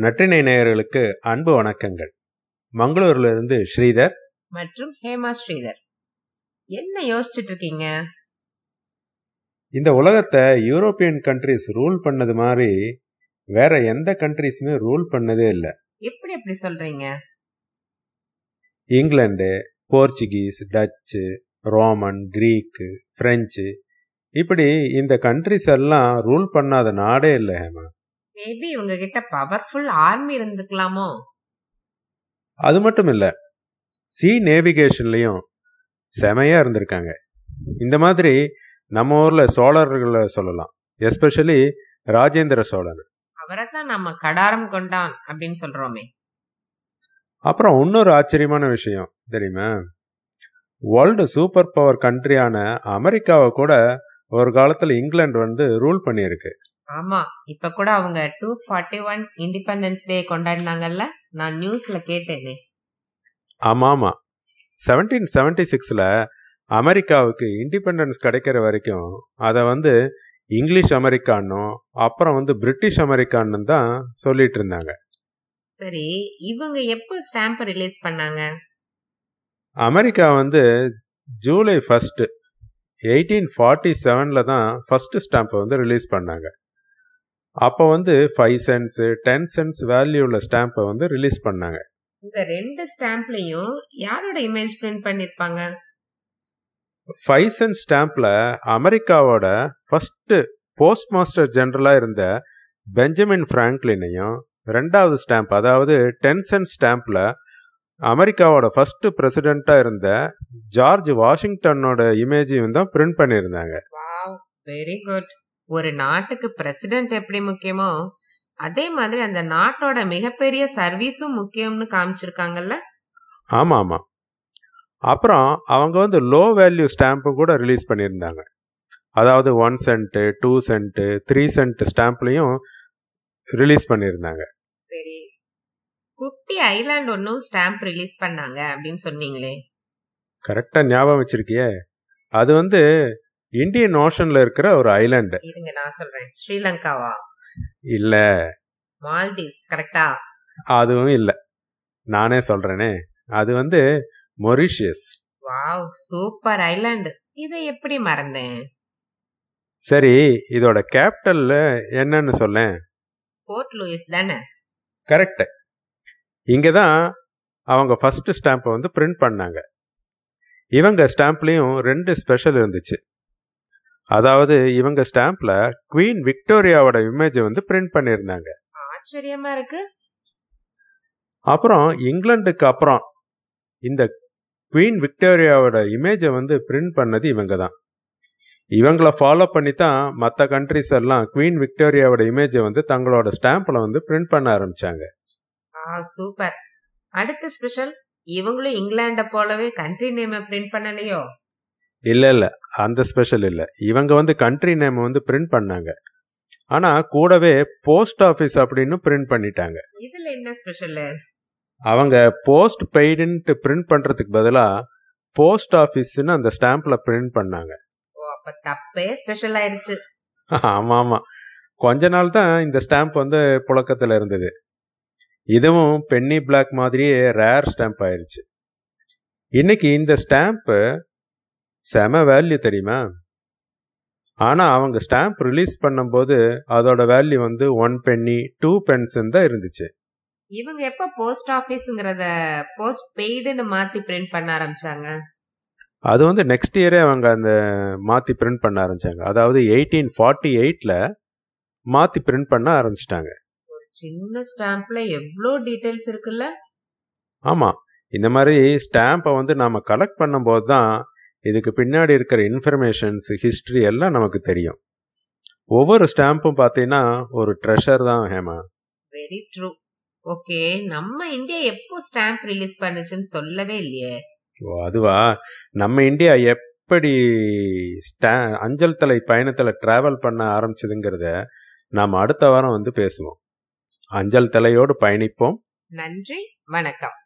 நற்றினை நேயர்களுக்கு அன்பு வணக்கங்கள். மங்களூர்ல இருந்து ஸ்ரீதர். மற்றும் ஹேமா ஸ்ரீதர். என்ன யோசிச்சுட்டு இருக்கீங்க இந்த உலகத்தை யூரோப்பியன் கண்ட்ரிஸ் ரூல் பண்ணது மாதிரி வேற எந்த கண்ட்ரிஸுமே ரூல் பண்ணதே இல்லை. எப்படி எப்படி சொல்றீங்க? England Portuguese Dutch Roman Greek French இப்படி இந்த கண்ட்ரிஸ் எல்லாம் ரூல் பண்ணாத நாடே இல்லை ஹேமா. மேபி இவங்க கிட்ட பவர்ஃபுல் ஆர்மி இருந்திருக்கலாமோ? அது மட்டும் இல்லை. சி நேவிகேஷன்லையும் செமையா இருந்திருக்காங்க. இந்த மாதிரி நம்ம ஊர்ல சோழர்களை சொல்லலாம். எஸ்பெஷலி ராஜேந்திர சோழன். அவரை தான் நம்ம கடாரம் கொண்டான் அப்படின்னு சொல்றோமே. அப்புறம் இன்னொரு ஆச்சரியமான விஷயம் தெரியுமா? வேர்ல்டு சூப்பர் பவர் கண்ட்ரியான அமெரிக்காவை கூட ஒரு காலத்துல இங்கிலாந்து வந்து ரூல் பண்ணியிருக்கு. ஆமா இப்ப கூட அவங்க two forty one independence day கொண்டாடினாங்கல்ல? நான் நியூஸ்ல கேட்டேனே. ஆமா ஆமா செவன்டீன் செவன்டி சிக்ஸ்ல அமெரிக்காவுக்கு இண்டிபெண்டன்ஸ் கிடைக்கிற வரைக்கும் அதை வந்து இங்கிலீஷ் அமெரிக்கான்னும் அப்புறம் வந்து பிரிட்டிஷ் அமெரிக்கான்னு தான் சொல்லிட்டு இருந்தாங்க. சரி இவங்க எப்போ ஸ்டாம்ப் ரிலீஸ் பண்ணாங்க? அமெரிக்கா வந்து ஜூலை ஃபர்ஸ்ட் எயிட்டீன் ஃபார்ட்டி செவனில் தான் ஃபர்ஸ்ட் ஸ்டாம்பை வந்து ரிலீஸ் பண்ணாங்க. அப்போ வந்து five cents ten cents value உள்ள ஸ்டாம்பை வந்து ரிலீஸ் பண்ணாங்க. இந்த ரெண்டு ஸ்டாம்ப்லயும் யாரோட இமேஜ் பிரிண்ட் பண்ணிருப்பாங்க? ஃபைவ் சென்ட் ஸ்டாம்பில் அமெரிக்காவோட ஃபர்ஸ்ட் போஸ்ட் மாஸ்டர் ஜெனரலாக இருந்த பெஞ்சமின் ஃப்ராங்க்லினையும் ரெண்டாவது ஸ்டாம்ப் அதாவது டென் சென்ட் ஸ்டாம்பில் அமெரிக்காவோட ஃபர்ஸ்ட் பிரசிடெண்ட்டாக இருந்த ஜார்ஜ் வாஷிங்டனோட இமேஜையும் தான் பிரிண்ட் பண்ணியிருந்தாங்க. வெரி குட் ஒரு நாட்டுக்கு பிரசிடென்ட் எப்படி முக்கியமோ அதே மாதிரி அந்த நாட்டோட மிகப்பெரிய சர்வீஸும் முக்கியம்னு காமிச்சிருக்காங்கல்ல? ஆமாம். ஆமாம் அப்புறம் அவங்க வந்து லோ வேல்யூ ஸ்டாம்பும் கூட ரிலீஸ் பண்ணியிருந்தாங்க. அதாவது one cent two cent three cent ஸ்டாம்ப்லையும் release பண்ணியிருந்தாங்க. சரி. குட்டி ஐலாண்ட் ஒன்னும் ஸ்டாம்ப் ரிலீஸ் பண்ணாங்க அப்படின்னு சொன்னீங்களே. கரெக்டாக ஞாபகம் வச்சிருக்கியே. அது வந்து இந்தியன் ஓஷன்ல இருக்கிற ஒரு ஐலாண்டு இருங்க நான் சொல்றேன். ஸ்ரீலங்காவா? இல்லை. மால்தீவ்ஸ் கரெக்டா? அதுவும் இல்லை. நானே சொல்கிறேனே அது வந்து மொரிஷியஸ். வாவ் சூப்பர் ஐலாண்ட் இதை எப்படி மறந்தேன்? சரி இதோட கேபிட்டல்ல என்னன்னு சொல்லேன். போர்ட் லூயிஸ் தானே? கரெக்டு. இங்கே தான் அவங்க ஃபர்ஸ்ட் ஸ்டாம்பை வந்து பிரிண்ட் பண்ணாங்க. இவங்க ஸ்டாம்ப்லேயும் ரெண்டு ஸ்பெஷல் இருந்துச்சு. அதாவது இவங்க ஸ்டாம்ப்ல குவீன் விக்டோரியாவோட இமேஜை வந்து பிரிண்ட் பண்ணியிருந்தாங்க. ஆச்சரியமா இருக்கு. அப்புறம் இங்கிலாந்துக்கு அப்புறம் இந்த குவீன் விக்டோரியாவோட இமேஜை வந்து பிரிண்ட் பண்ணது இவங்க தான். இவங்கள ஃபாலோ பண்ணி தான் மற்ற கண்ட்ரிஸ் எல்லாம் குவீன் விக்டோரியாவோட இமேஜை வந்து தங்களோட ஸ்டாம்பில் வந்து பிரிண்ட் பண்ண ஆரம்பிச்சாங்க. சூப்பர். அடுத்த ஸ்பெஷல் இவங்களும் இங்கிலாண்ட போலவே கண்ட்ரி நேம பிரிண்ட் பண்ணலையோ? இல்லை இல்லை. அந்த ஸ்பெஷல் இல்லை. இவங்க வந்து கண்ட்ரி நேம் வந்து பிரிண்ட் பண்ணாங்க. ஆனால் கூடவே போஸ்ட் ஆஃபீஸ் அப்படின்னு பிரிண்ட் பண்ணிட்டாங்க. இதுல என்ன ஸ்பெஷல் அவங்க போஸ்ட் பெய்டுன்ட்டு பிரிண்ட் பண்ணுறதுக்கு பதிலாக போஸ்ட் ஆஃபீஸ்னு அந்த ஸ்டாம்பில் பிரிண்ட் பண்ணாங்க. தப்பே ஸ்பெஷல் ஆயிருச்சு. ஆமாம். ஆமாம் கொஞ்ச நாள் தான் இந்த ஸ்டாம்ப் வந்து புழக்கத்தில் இருந்தது. இதுவும் பென்னி பிளாக் மாதிரியே ரேர் ஸ்டாம்ப் ஆயிருச்சு. இன்னைக்கு இந்த ஸ்டாம்ப்பு செம வேல்யூ தெரியுமா? ஆனால் அவங்க ஸ்டாம்ப் ரிலீஸ் பண்ணும்போது அதோட வேல்யூ வந்து ஒன் பென்னி டூ பென்ஸ்ன்னு தான் இருந்துச்சு. இவங்க எப்ப போஸ்ட் ஆபீஸ்ங்கிறத போஸ்ட் பெய்டுன்னு மாத்தி பிரிண்ட் பண்ண ஆரம்பிச்சாங்க? அது வந்து நெக்ஸ்ட் இயரே அவங்க அந்த மாற்றி பிரிண்ட் பண்ண ஆரம்பிச்சாங்க. அதாவது எயிட்டீன் ஃபார்ட்டி எயிட்டில் மாற்றி பிரிண்ட் பண்ண ஆரம்பிச்சிட்டாங்க. ஒரு சின்ன ஸ்டாம்ப்ல எவ்வளோ டீடைல்ஸ் இருக்குல்ல? ஆமாம் இந்த மாதிரி ஸ்டாம்பை வந்து நாம் கலெக்ட் பண்ணும்போது தான் இதுக்கு பின்னாடி இருக்கிற இன்ஃபர்மேஷன்ஸ் ஹிஸ்ட்ரி எல்லாம் நமக்கு தெரியும். ஒவ்வொரு ஸ்டாம்பும் பார்த்தீங்கன்னா ஒரு ட்ரெஷர் தான் ஹேமா. வெரி ட்ரூ ஓகே நம்ம இந்தியா எப்போ ஸ்டாம்ப் ரிலீஸ் பண்ணுச்சுன்னு சொல்லவே இல்லையே. ஓ அதுவா? நம்ம இந்தியா எப்படி ஸ்டா அஞ்சல் தலை பயணத்தில் ட்ராவல் பண்ண ஆரம்பிச்சதுங்கிறத நாம் அடுத்த வாரம் வந்து பேசுவோம். அஞ்சல் தலையோடு பயணிப்போம். நன்றி வணக்கம்.